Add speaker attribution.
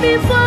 Speaker 1: before.